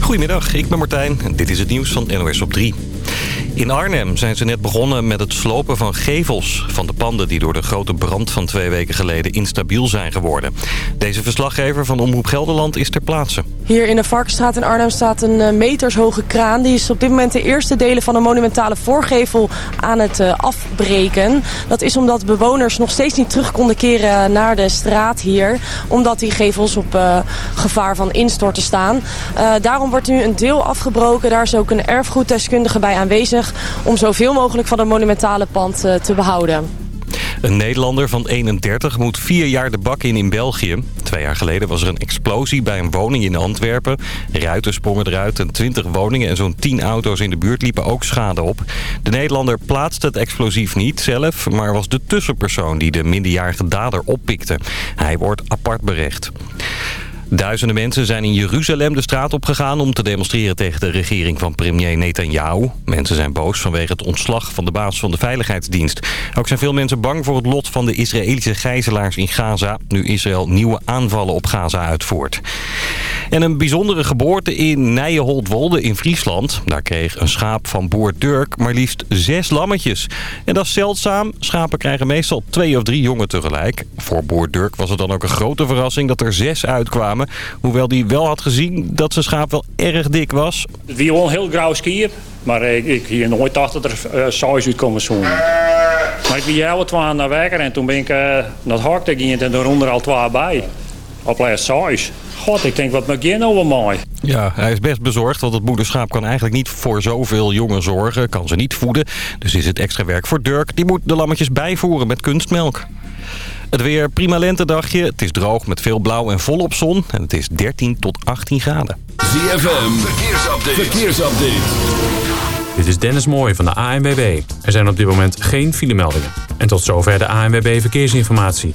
Goedemiddag, ik ben Martijn en dit is het nieuws van NOS op 3. In Arnhem zijn ze net begonnen met het slopen van gevels... van de panden die door de grote brand van twee weken geleden instabiel zijn geworden. Deze verslaggever van Omroep Gelderland is ter plaatse. Hier in de Varkenstraat in Arnhem staat een eh, metershoge kraan. Die is op dit moment de eerste delen van een monumentale voorgevel aan het uh, afbreken. Dat is omdat bewoners nog steeds niet terug konden keren naar de straat hier. Omdat die gevels op uh, gevaar van instorten staan. daarom wordt nu een deel afgebroken. Daar is ook een erfgoeddeskundige bij aanwezig om zoveel mogelijk van het monumentale pand te behouden. Een Nederlander van 31 moet vier jaar de bak in in België. Twee jaar geleden was er een explosie bij een woning in Antwerpen. Ruiten sprongen eruit en 20 woningen en zo'n 10 auto's in de buurt liepen ook schade op. De Nederlander plaatste het explosief niet zelf, maar was de tussenpersoon die de minderjarige dader oppikte. Hij wordt apart berecht. Duizenden mensen zijn in Jeruzalem de straat opgegaan om te demonstreren tegen de regering van premier Netanyahu. Mensen zijn boos vanwege het ontslag van de baas van de Veiligheidsdienst. Ook zijn veel mensen bang voor het lot van de Israëlische gijzelaars in Gaza, nu Israël nieuwe aanvallen op Gaza uitvoert. En een bijzondere geboorte in Nijenholt-Wolde in Friesland. Daar kreeg een schaap van boer Dirk maar liefst zes lammetjes. En dat is zeldzaam. Schapen krijgen meestal twee of drie jongen tegelijk. Voor boer Dirk was het dan ook een grote verrassing dat er zes uitkwamen. Hoewel hij wel had gezien dat zijn schaap wel erg dik was. Het was wel een heel grauw skier. Maar ik, ik hier nooit dacht dat er uh, saus uit komen zoen. Maar ik ben jou twaalf naar werken en toen ben ik uh, naar het hak gegaan en daaronder al twee bij. Op les saus. God, ik denk, wat begin nou mooi. Ja, hij is best bezorgd, want het moederschaap kan eigenlijk niet voor zoveel jongen zorgen. Kan ze niet voeden. Dus is het extra werk voor Dirk. Die moet de lammetjes bijvoeren met kunstmelk. Het weer prima lentedagje. Het is droog met veel blauw en volop zon. En het is 13 tot 18 graden. ZFM, verkeersupdate. verkeersupdate. Dit is Dennis Mooij van de ANWB. Er zijn op dit moment geen filemeldingen. En tot zover de ANWB Verkeersinformatie.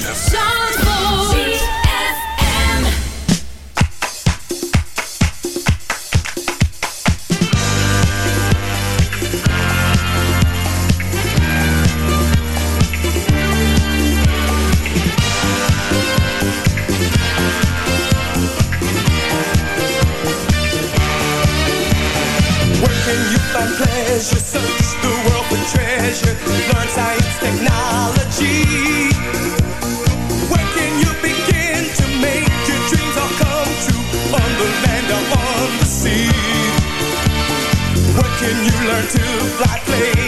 Can you find pleasure? Search the world for treasure. Learn science, technology. Where can you begin to make your dreams all come true? On the land or on the sea. Where can you learn to fly, play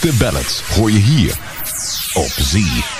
De ballads hoor je hier op Zie.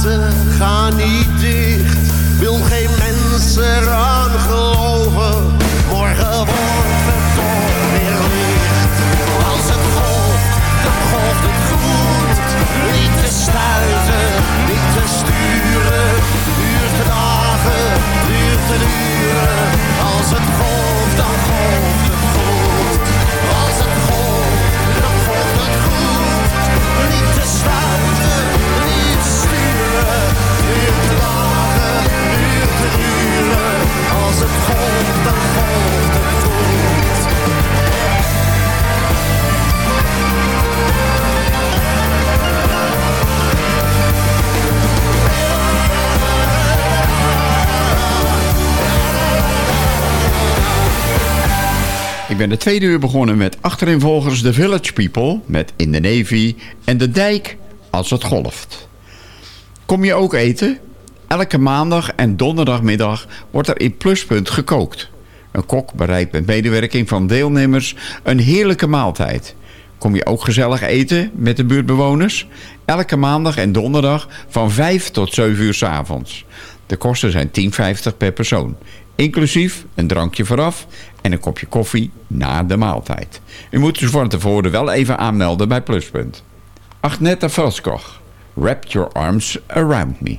Ga niet dicht. Wil geen mens eraan geloven. Morgen wordt het toch weer licht. Als het golft, dan golft het goed. Niet te stuiten, niet te sturen. Duurt de dagen, duurt de uren. Als het God. Ik ben de tweede uur begonnen met achterinvolgers The Village People met In the Navy en De Dijk als het golft. Kom je ook eten? Elke maandag en donderdagmiddag wordt er in Pluspunt gekookt. Een kok bereidt met medewerking van deelnemers een heerlijke maaltijd. Kom je ook gezellig eten met de buurtbewoners? Elke maandag en donderdag van 5 tot 7 uur s avonds. De kosten zijn 10,50 per persoon. Inclusief een drankje vooraf en een kopje koffie na de maaltijd. U moet dus van tevoren wel even aanmelden bij Pluspunt. Agneta Velskog, Wrap Your Arms Around Me.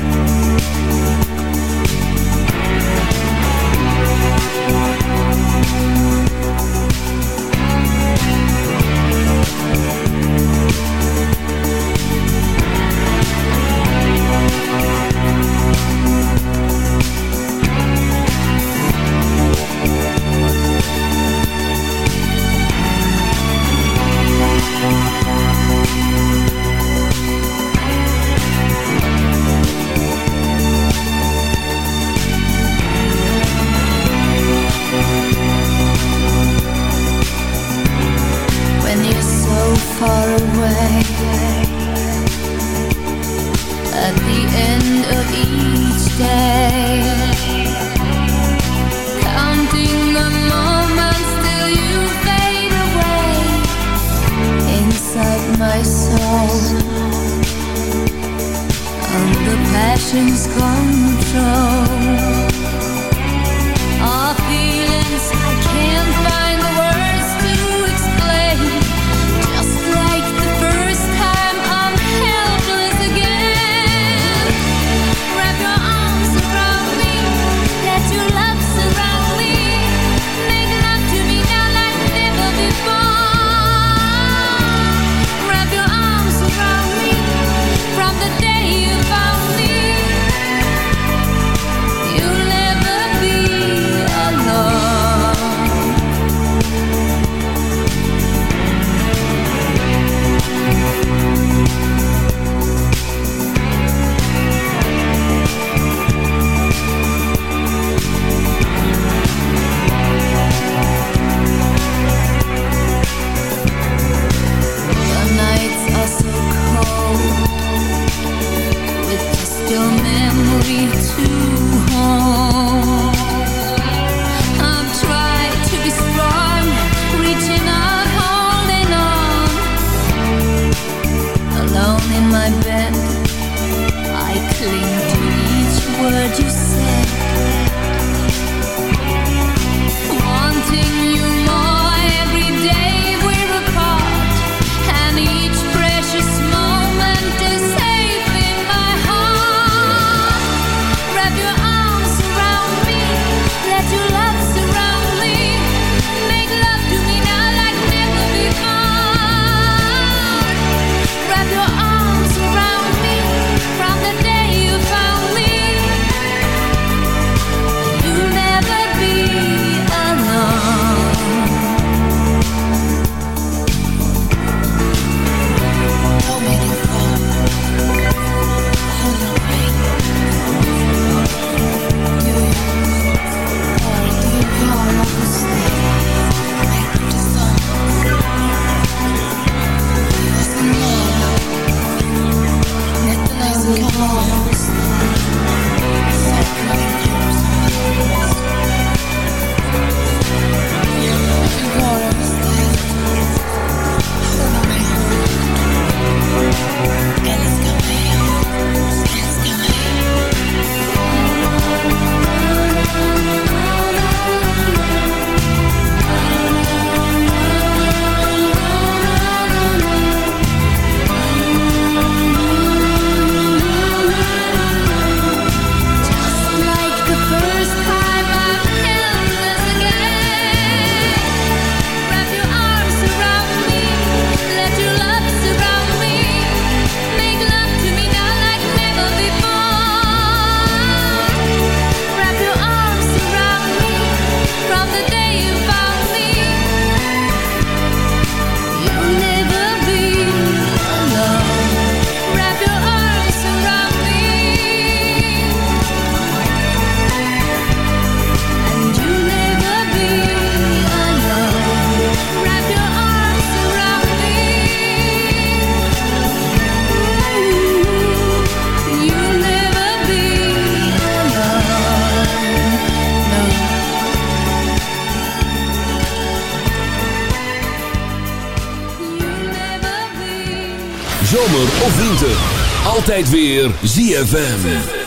altijd weer ZFM.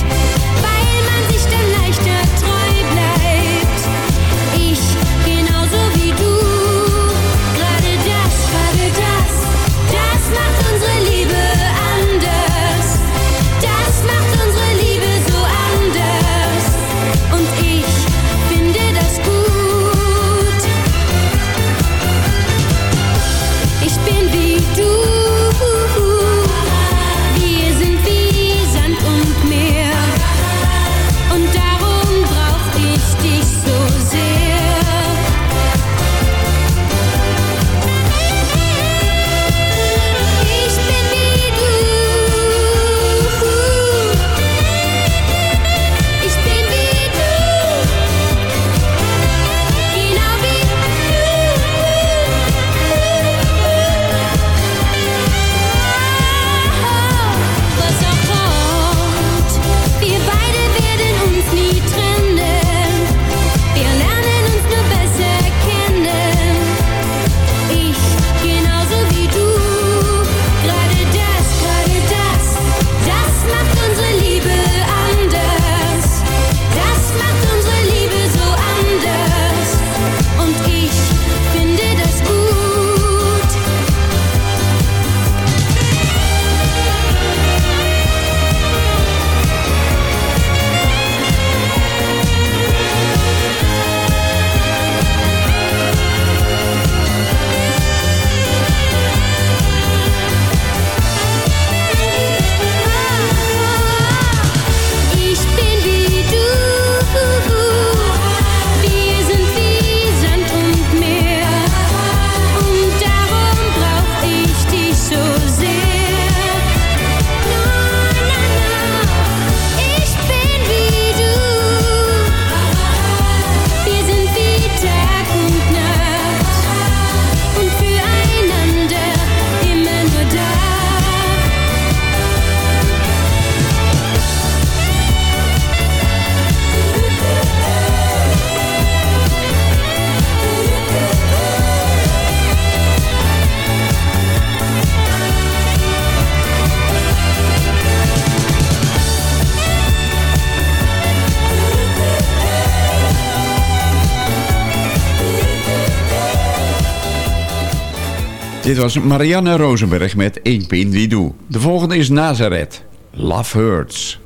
Podcast. Dit was Marianne Rosenberg met Ik pin wie doe. De volgende is Nazareth. Love Hurts.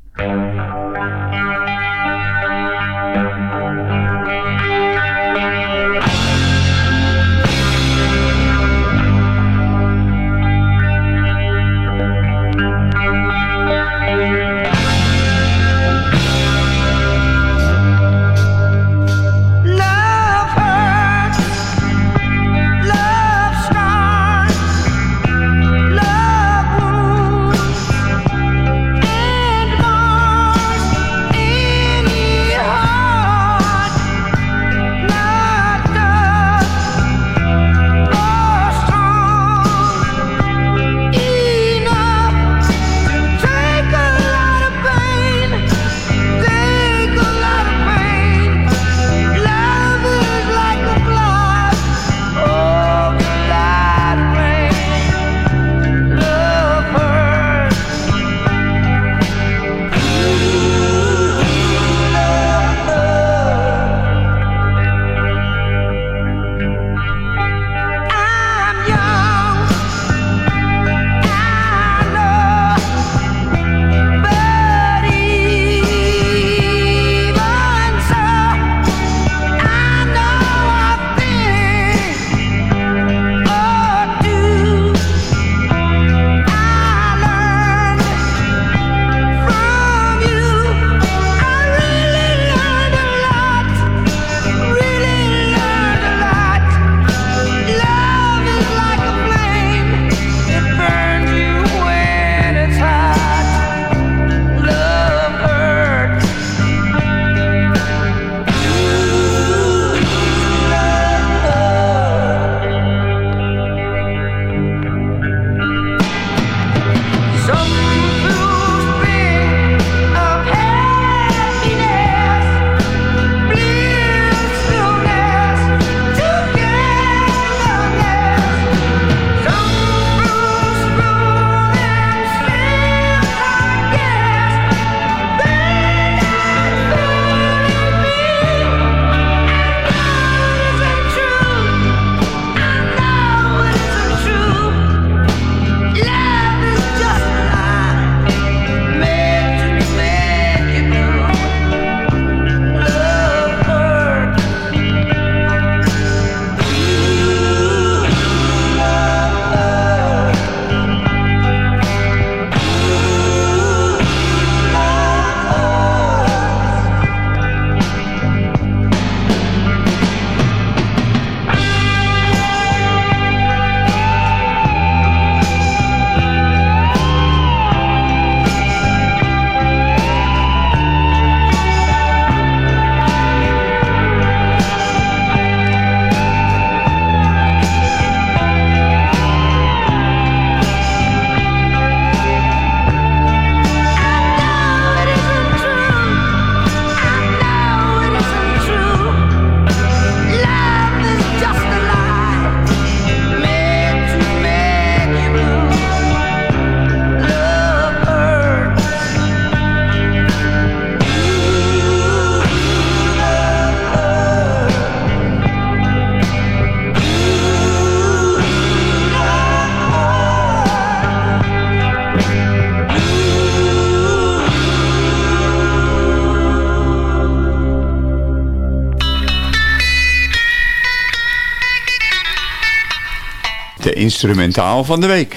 instrumentaal van de week.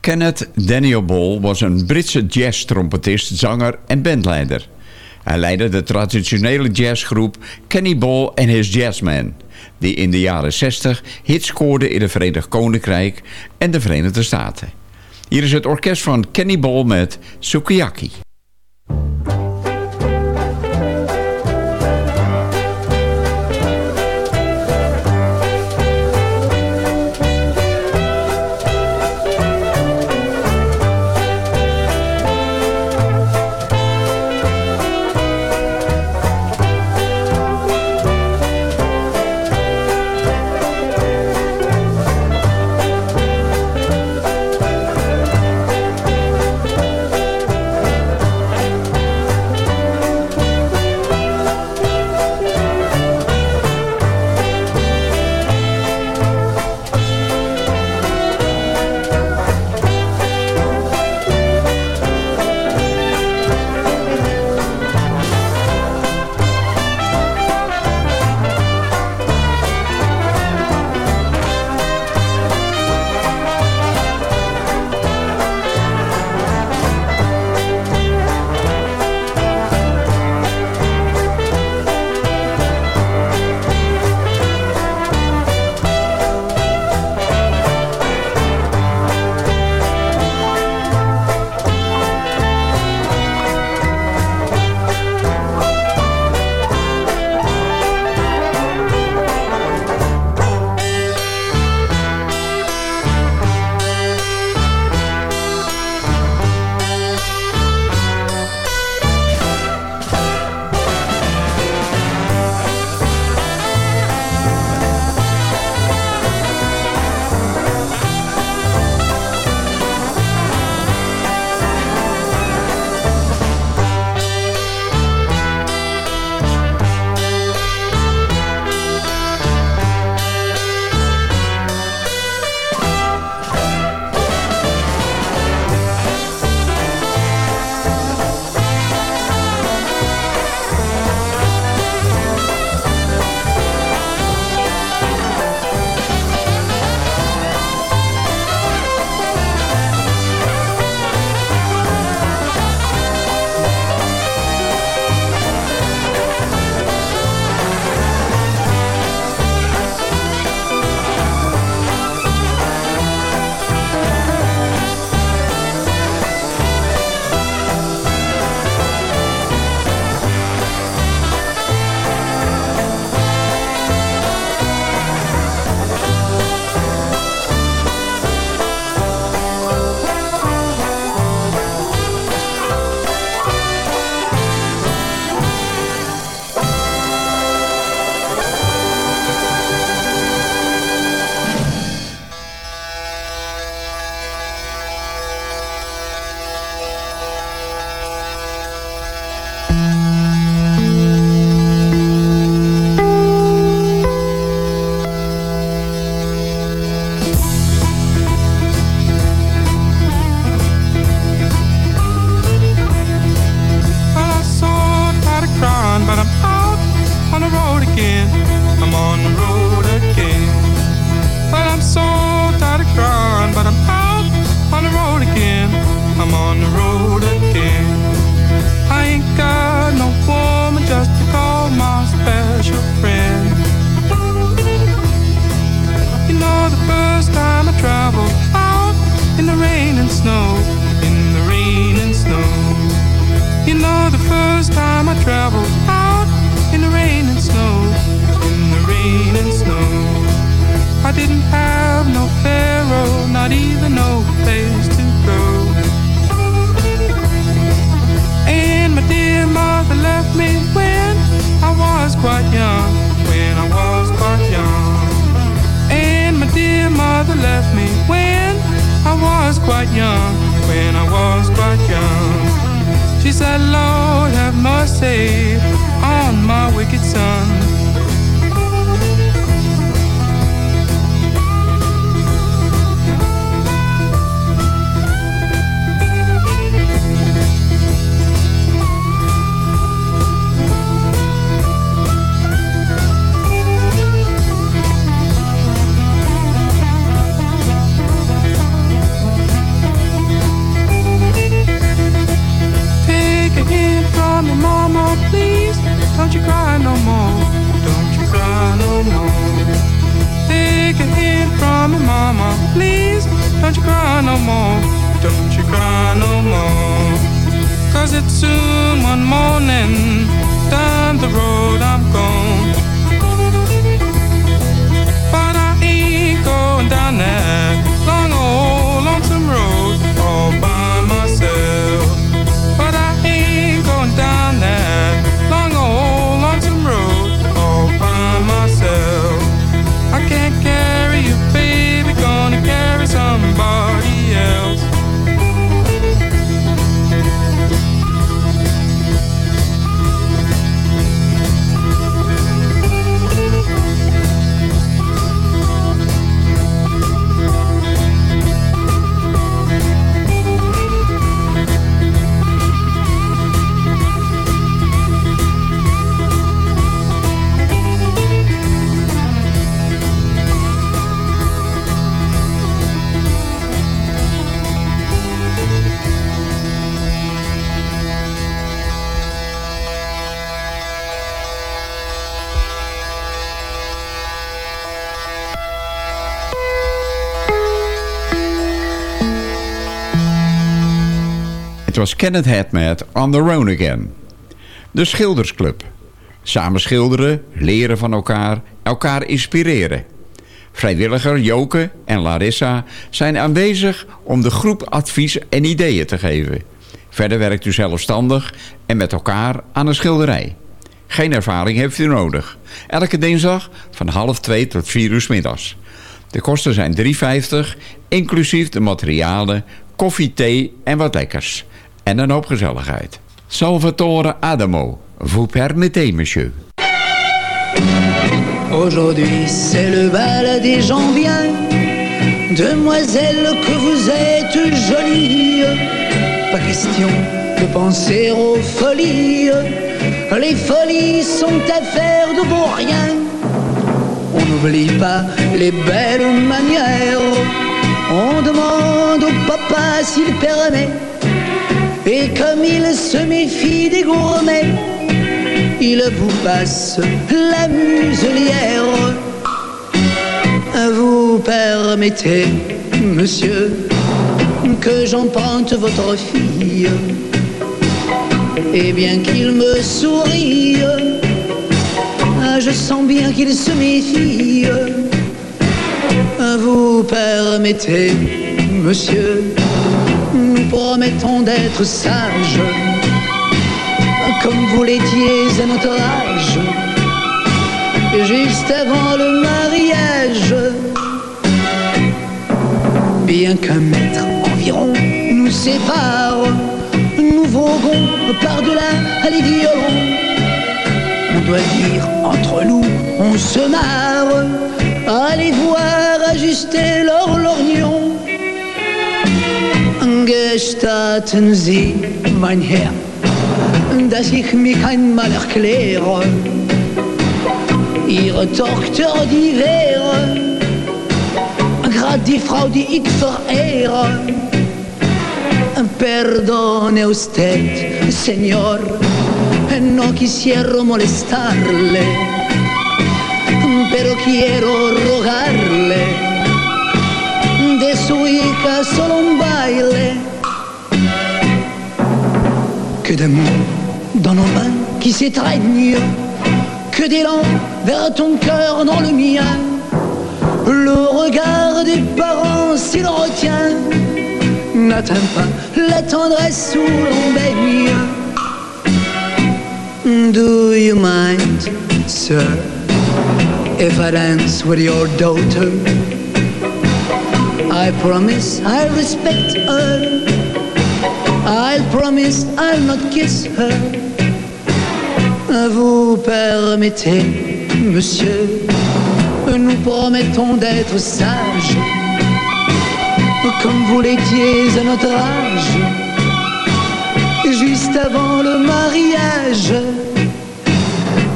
Kenneth Daniel Ball was een Britse jazz-trompetist, zanger en bandleider. Hij leidde de traditionele jazzgroep Kenny Ball and His Jazzmen... die in de jaren 60 hits scoorde in het Verenigd Koninkrijk en de Verenigde Staten. Hier is het orkest van Kenny Ball met Sukiyaki. was quite young. She said, Lord, have mercy on my wicked son. Don't you cry no more. Don't you cry no more. Take a hint from your mama, please. Don't you cry no more. Don't you cry no more. Cause it's soon one morning down the road I'm gone. Was Kenneth Hadmet on the road again. De Schildersclub. Samen schilderen, leren van elkaar, elkaar inspireren. Vrijwilliger Joke en Larissa zijn aanwezig om de groep advies en ideeën te geven. Verder werkt u zelfstandig en met elkaar aan een schilderij. Geen ervaring heeft u nodig. Elke dinsdag van half twee tot vier uur 's middags. De kosten zijn 3,50, inclusief de materialen, koffie, thee en wat lekkers. En een hoop. Salvatore Adamo, vous permettez, monsieur. Aujourd'hui c'est le bal des gens bien. Demoiselle que vous êtes jolie. Pas question de penser aux folies. Les folies sont affaires de bon rien. On n'oublie pas les belles manières. On demande au papa s'il permet Et comme il se méfie des gourmets il vous passe la muselière. Vous permettez, monsieur, que j'emprunte votre fille. Et bien qu'il me sourie, ah, je sens bien qu'il se méfie. Vous permettez, monsieur, promettons d'être sages comme vous l'étiez à notre âge, juste avant le mariage. Bien qu'un mètre environ nous sépare, nous voguons par-delà les violons. On doit dire entre nous, on se marre, allez voir ajuster leur lorgnon. Gestatten Sie, mein Herr, dass ich mich einmal erkläre. Ihre Tochter, die wäre grad die Frau, die ich verehre. Perdone usted, señor, no quisiera molestarle, pero quiero rogarle de su hija. Que dans nos mains qui s'étreignent, que d'élan vers ton cœur dans le mien. Le regard des parents, s'il retient, n'atteint pas la tendresse où l'on baigne. Do you mind, sir, if I dance with your daughter? I promise I'll respect her. I'll promise I'll not kiss her. Vous permettez, monsieur, nous promettons d'être sages, comme vous l'étiez à notre âge, juste avant le mariage,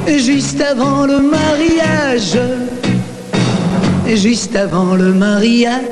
juste avant le mariage, juste avant le mariage.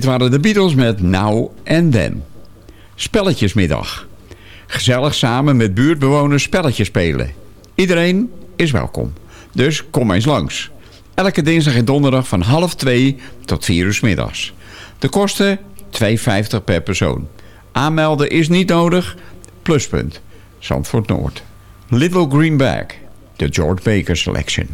Dit waren de Beatles met Now and Then. Spelletjesmiddag. Gezellig samen met buurtbewoners spelletjes spelen. Iedereen is welkom. Dus kom eens langs. Elke dinsdag en donderdag van half twee tot 4 uur middags. De kosten 2,50 per persoon. Aanmelden is niet nodig. Pluspunt. Zandvoort Noord. Little Greenback. De George Baker Selection.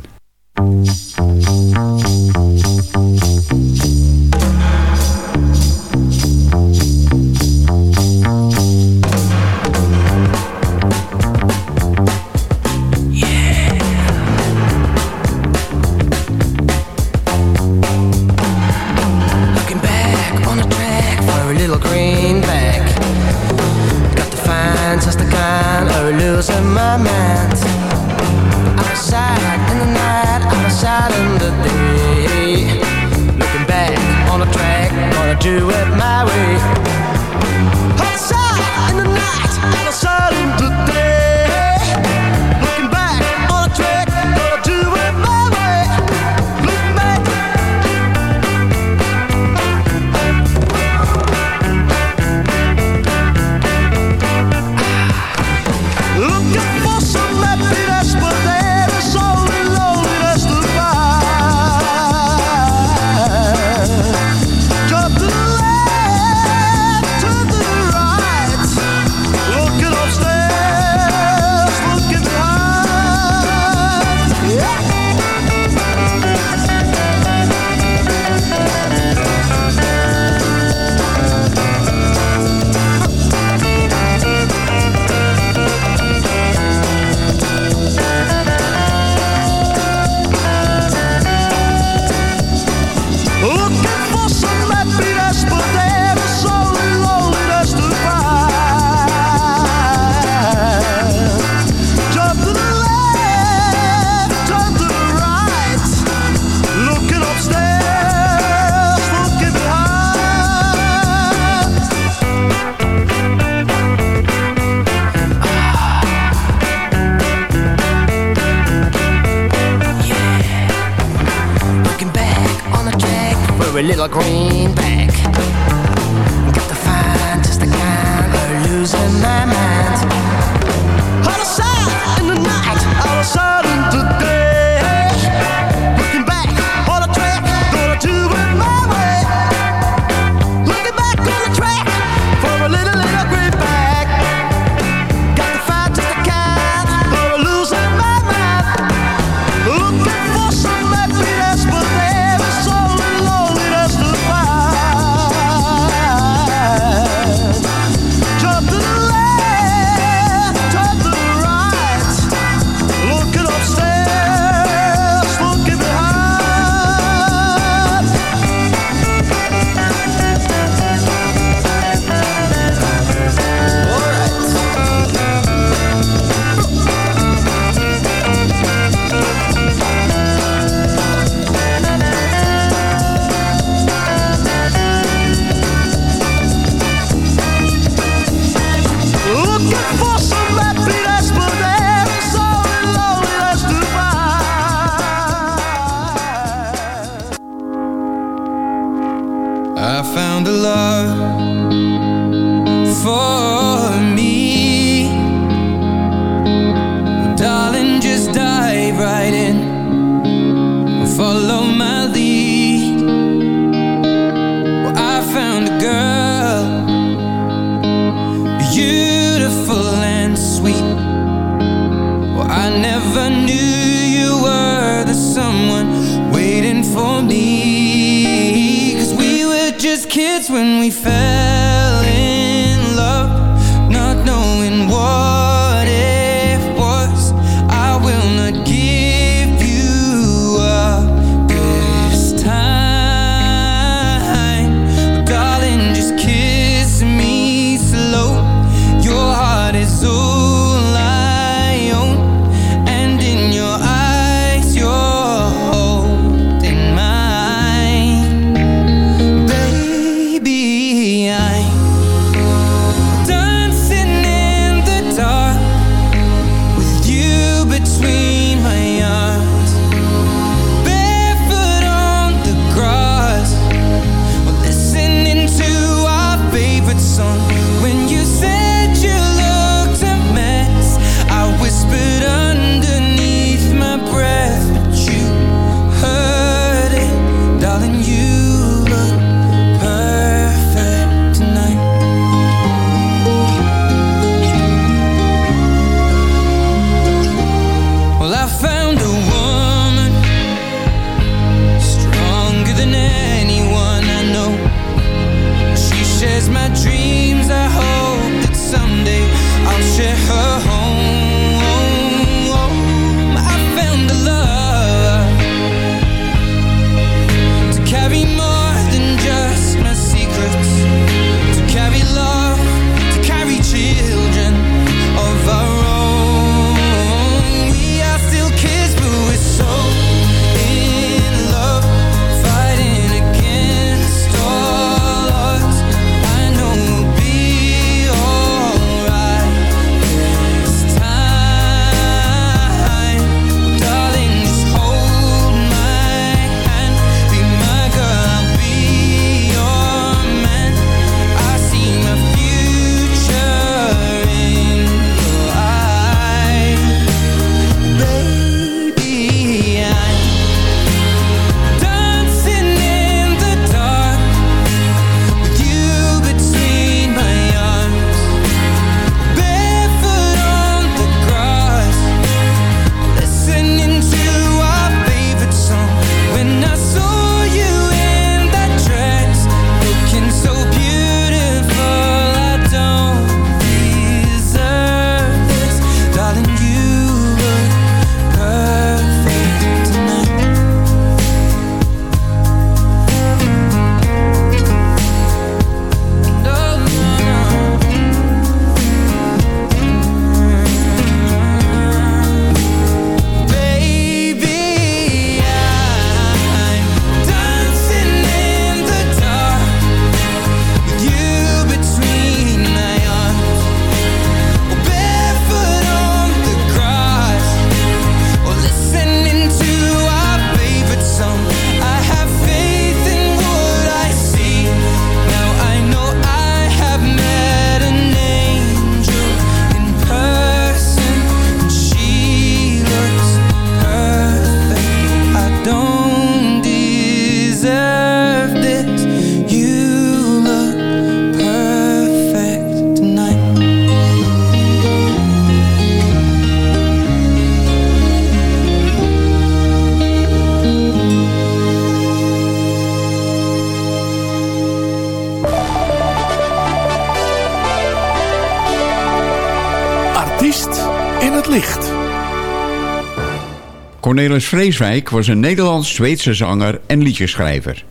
Cornelis Vreeswijk was een Nederlands-Zweedse zanger en liedjeschrijver.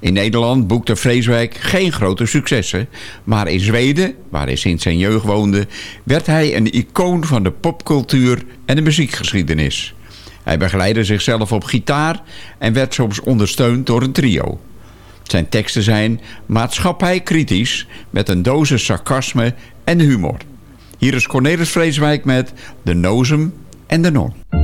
In Nederland boekte Vreeswijk geen grote successen... maar in Zweden, waar hij sinds zijn jeugd woonde... werd hij een icoon van de popcultuur en de muziekgeschiedenis. Hij begeleidde zichzelf op gitaar... en werd soms ondersteund door een trio. Zijn teksten zijn maatschappij kritisch... met een dosis sarcasme en humor. Hier is Cornelis Vreeswijk met De Nozem en de Non.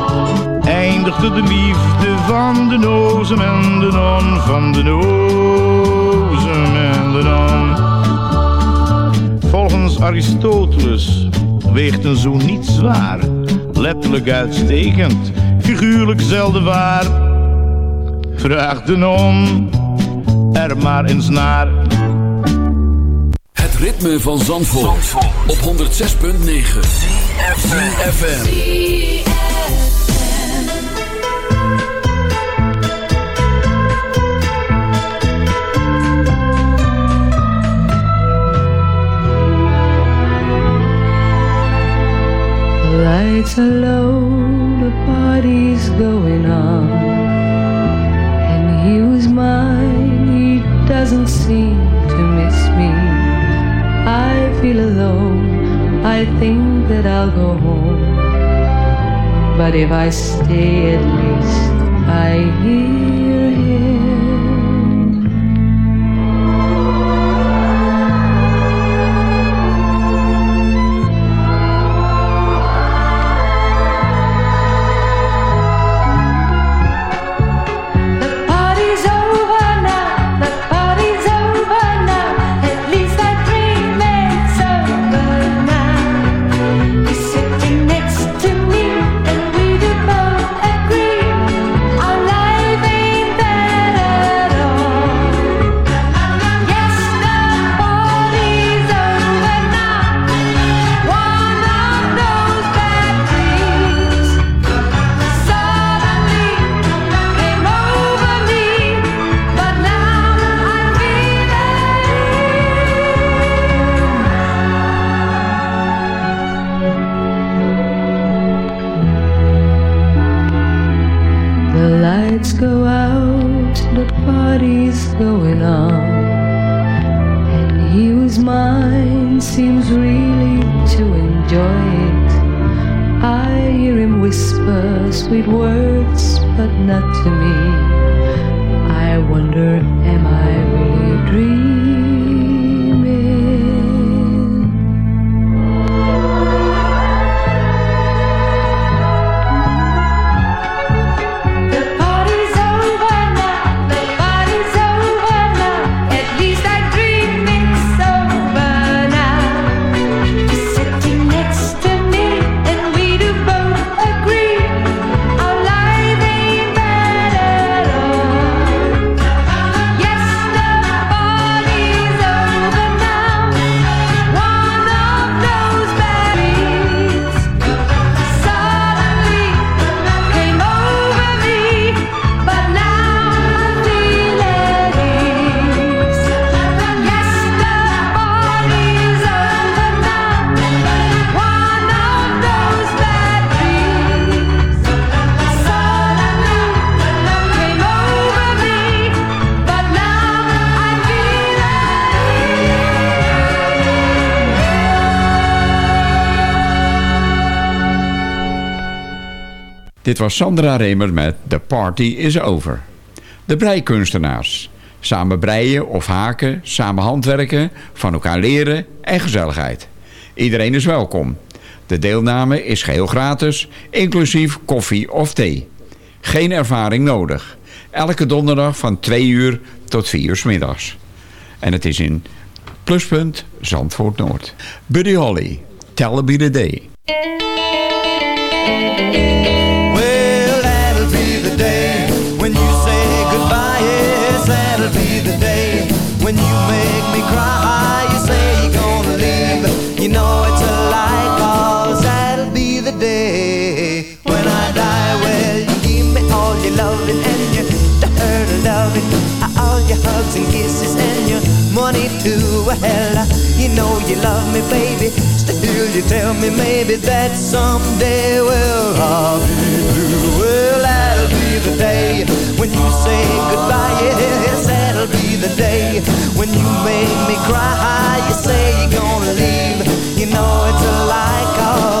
Eindigde de liefde van de nozem en de non. Van de nozem en de non. Volgens Aristoteles weegt een zoen niet zwaar. Letterlijk uitstekend, figuurlijk zelden waar. Vraag de non er maar eens naar. Het ritme van Zandvoort, op 106.9 FM. Lights are low, the party's going on. And he was mine, he doesn't seem to miss me. I feel alone, I think that I'll go home. But if I stay at least, I hear Dit was Sandra Remer met The Party is Over. De breikunstenaars. Samen breien of haken, samen handwerken, van elkaar leren en gezelligheid. Iedereen is welkom. De deelname is geheel gratis, inclusief koffie of thee. Geen ervaring nodig. Elke donderdag van 2 uur tot 4 uur 's middags. En het is in Pluspunt Zandvoort Noord. Buddy Holly, Tell Me The Day. You know it's a lie, cause that'll be the day when I die. Well, you give me all your loving and your hurt loving, all your hugs and kisses and your money too. Well, you know you love me, baby. Still, you tell me maybe that someday, well, I'll be blue. Well, be the day when you say goodbye. Yes, that'll be the day when you make me cry. You say you're gonna leave. You know it's a lie, cause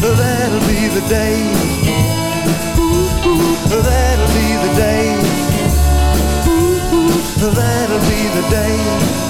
that'll be the day. That'll be the day. That'll be the day.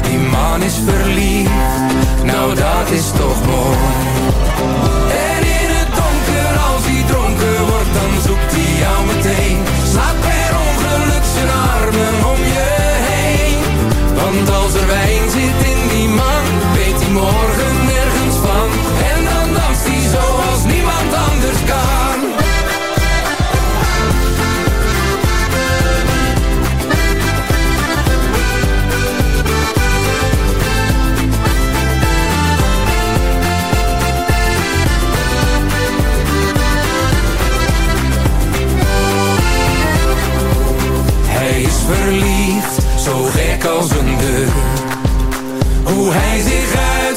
die man is verliefd, nou dat is toch mooi. En in het donker, als hij dronken wordt, dan zoekt hij jou meteen. Slaat per ongeluk zijn armen om je heen. Want als er wijn zit in die man, weet hij morgen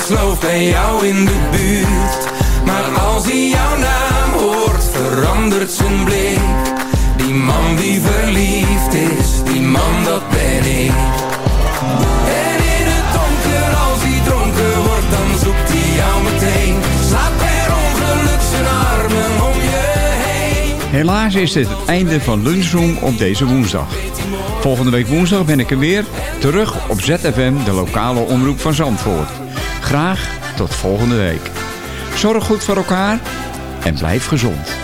geloof bij jou in de buurt. Maar als hij jouw naam hoort, verandert zijn blik. Die man die verliefd is, die man dat ben ik. En in het donker, als hij dronken wordt, dan zoekt hij jou meteen. Slaap per ongeluk zijn armen om je heen. Helaas is dit het einde van Lunchroom op deze woensdag. Volgende week woensdag ben ik er weer, terug op ZFM, de lokale omroep van Zandvoort. Graag tot volgende week. Zorg goed voor elkaar en blijf gezond.